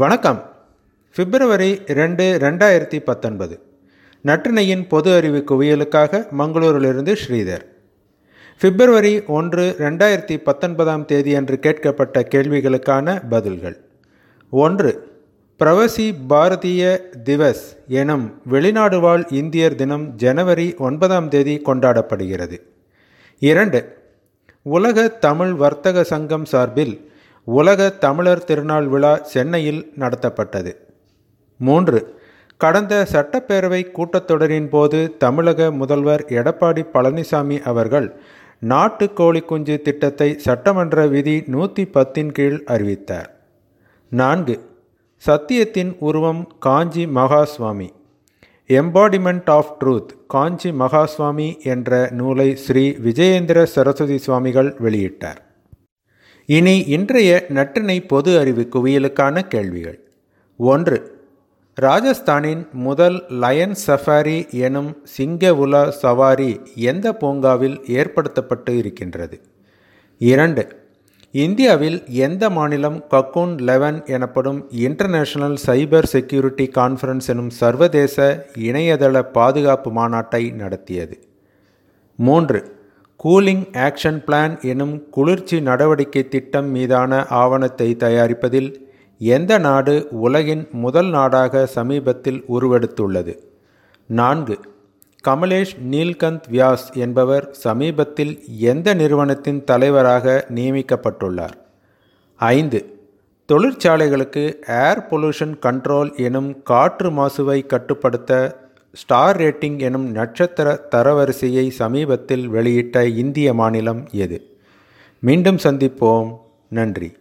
வணக்கம். பிப்ரவரி ரெண்டு ரெண்டாயிரத்தி பத்தொன்பது. நற்றினையின் பொது அறிவு குவியலுக்காக மங்களூரிலிருந்து ஸ்ரீதர். பிப்ரவரி ஒன்று ரெண்டாயிரத்தி பத்தொன்பதாம் தேதியன்று கேட்கப்பட்ட கேள்விகளுக்கான பதில்கள். ஒன்று பிரவசி பாரதிய திவஸ் எனும் வெளிநாடு வாழ் இந்தியர் தினம் ஜனவரி ஒன்பதாம் தேதி கொண்டாடப்படுகிறது. இரண்டு உலக தமிழ் வர்த்தக சங்கம் சார்பில் உலக தமிழர் திருநாள் விழா சென்னையில் நடத்தப்பட்டது. மூன்று. கடந்த சட்டப்பேரவை கூட்டத்தொடரின் போது தமிழக முதல்வர் எடப்பாடி பழனிசாமி அவர்கள் நாட்டு கோழி குஞ்சு திட்டத்தை சட்டமன்ற விதி நூற்றி பத்தின் கீழ் அறிவித்தார். நான்கு. சத்தியத்தின் உருவம் Kanchi Mahaswami. Embodiment of truth Kanchi Mahaswami என்ற நூலை ஸ்ரீ விஜயேந்திர சரஸ்வதி சுவாமிகள் வெளியிட்டார். இனி இன்றைய நற்றினை பொது அறிவு குவியலுக்கான கேள்விகள். ஒன்று ராஜஸ்தானின் முதல் லயன் சஃபாரி எனும் சிங்க உலா சவாரி எந்த பூங்காவில் ஏற்படுத்தப்பட்டு இருக்கின்றது? இரண்டு இந்தியாவில் எந்த மாநிலம் கக்கூன் லெவன் எனப்படும் இன்டர்நேஷனல் சைபர் செக்யூரிட்டி கான்ஃபரன்ஸ் எனும் சர்வதேச இணையதள பாதுகாப்பு மாநாட்டை நடத்தியது? மூன்று கூலிங் ஆக்ஷன் பிளான் எனும் குளிர்ச்சி நடவடிக்கை திட்டம் மீதான ஆவணத்தை தயாரிப்பதில் எந்த நாடு உலகின் முதல் நாடாக சமீபத்தில் உருவெடுத்துள்ளது? நான்கு. கமலேஷ் நீல்கந்த் வியாஸ் என்பவர் சமீபத்தில் எந்த நிறுவனத்தின் தலைவராக நியமிக்கப்பட்டுள்ளார்? ஐந்து. தொழிற்சாலைகளுக்கு ஏர் பொல்யூஷன் கண்ட்ரோல் எனும் காற்று மாசுவை கட்டுப்படுத்த ஸ்டார் ரேட்டிங் எனும் நட்சத்திர தரவரிசையை சமீபத்தில் வெளியிட்ட இந்திய மாநிலம் எது? மீண்டும் சந்திப்போம். நன்றி.